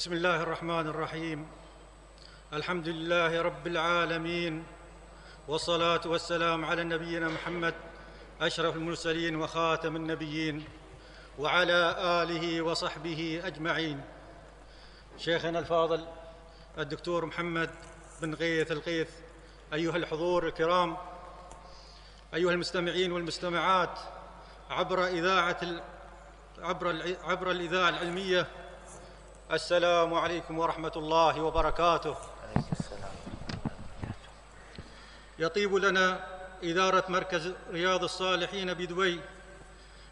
بسم الله الرحمن الرحيم. الحمد لله رب العالمين. والصلاة والسلام على نبينا محمد أشرف المرسلين وخاتم النبيين وعلى آله وصحبه أجمعين. شيخنا الفاضل الدكتور محمد بن غيث الغيث أيها الحضور الكرام أيها المستمعين والمستمعات عبر إذاعة عبر عبر الإذاعة العلمية السلام عليكم ورحمة الله وبركاته. يطيب لنا إدارة مركز رياض الصالحين بدبي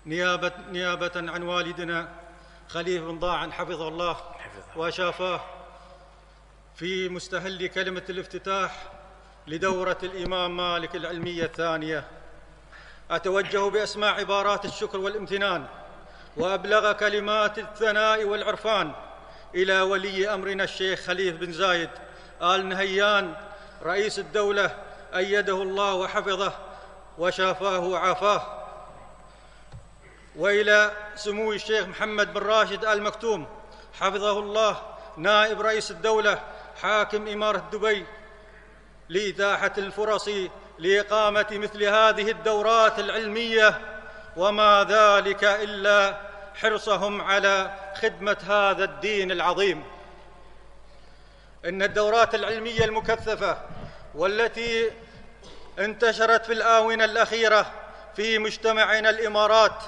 نيابه نيابة عن والدنا خليفه بن ضاعن حفظه الله وشافاه في مستهل كلمة الافتتاح لدورة الإمام مالك العلمية الثانية. أتوجه باسماء عبارات الشكر والامتنان وأبلغ كلمات الثناء والعرفان إلى ولي أمرنا الشيخ خليف بن زايد آل نهيان رئيس الدولة أيده الله وحفظه وشافاه وعافاه. وإلى سمو الشيخ محمد بن راشد آل مكتوم حفظه الله نائب رئيس الدولة حاكم إمارة دبي لإتاحة الفرص لإقامة مثل هذه الدورات العلمية وما ذلك إلا حرصهم على خدمة هذا الدين العظيم. إن الدورات العلمية المكثفة والتي انتشرت في الآونة الأخيرة في مجتمعنا الإمارات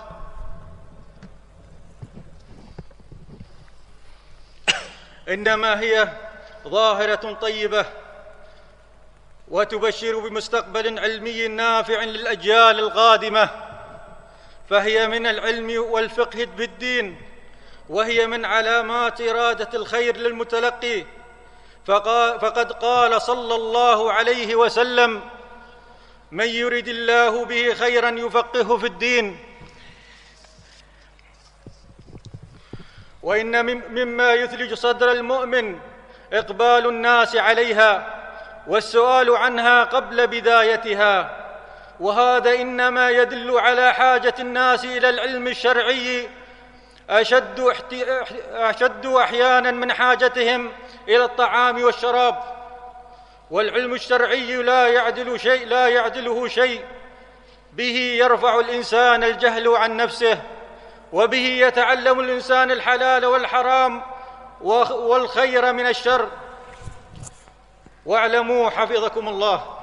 إنما هي ظاهرة طيبة وتبشر بمستقبل علمي نافع للأجيال القادمة. فهي من العلم والفقه بالدين وهي من علامات إرادة الخير للمتلقي. فقد قال صلى الله عليه وسلم من يرد الله به خيرا يفقهه في الدين. وإن مما يثلج صدر المؤمن إقبال الناس عليها والسؤال عنها قبل بدايتها. وهذا إنما يدل على حاجة الناس إلى العلم الشرعي. أشد أشد أحيانا من حاجتهم إلى الطعام والشراب. والعلم الشرعي لا يعدل شيء لا يعدله شيء. به يرفع الإنسان الجهل عن نفسه وبه يتعلم الإنسان الحلال والحرام والخير من الشر. واعلموا حفظكم الله.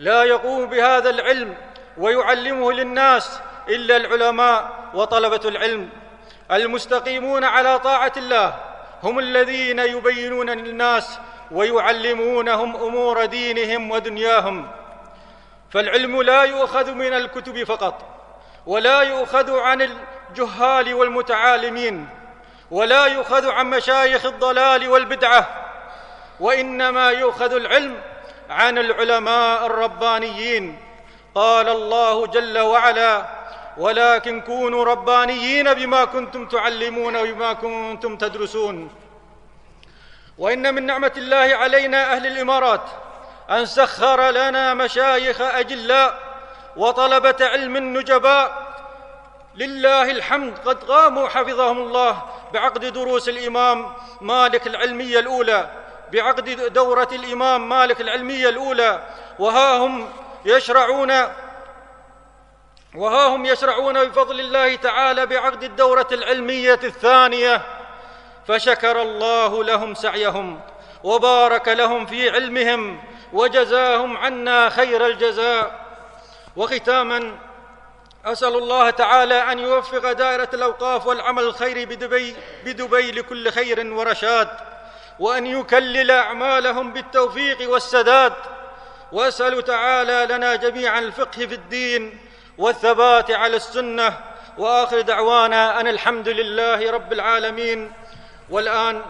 لا يقوم بهذا العلم ويعلمه للناس إلا العلماء وطلبة العلم. المستقيمون على طاعة الله هم الذين يبينون للناس ويعلمونهم أمور دينهم ودنياهم. فالعلم لا يؤخذ من الكتب فقط ولا يؤخذ عن الجهال والمتعالمين ولا يؤخذ عن مشايخ الضلال والبدعة وإنما يؤخذ العلم عن العلماء الربانيين. قال الله جل وعلا ولكن كونوا ربانيين بما كنتم تعلمون وبما كنتم تدرسون. وإن من نعمة الله علينا أهل الإمارات أن سخر لنا مشايخ أجلاء وطلبة علم نجباء لله الحمد قد قاموا حفظهم الله بعقد دروس الإمام مالك العلمية الأولى. بعقد دورة الإمام مالك العلمية الأولى وها هم يشرعون وها هم يشرعون بفضل الله تعالى بعقد الدورة العلمية الثانية. فشكر الله لهم سعيهم وبارك لهم في علمهم وجزاهم عنا خير الجزاء. وختاما أسأل الله تعالى أن يوفق دائرة الأوقاف والعمل الخيري بدبي, بدبي لكل خير ورشاد. وأن يكلل أعمالهم بالتوفيق والسداد. وأسأل تعالى لنا جميعا الفقه في الدين والثبات على السنة. وآخر دعوانا أن الحمد لله رب العالمين. والآن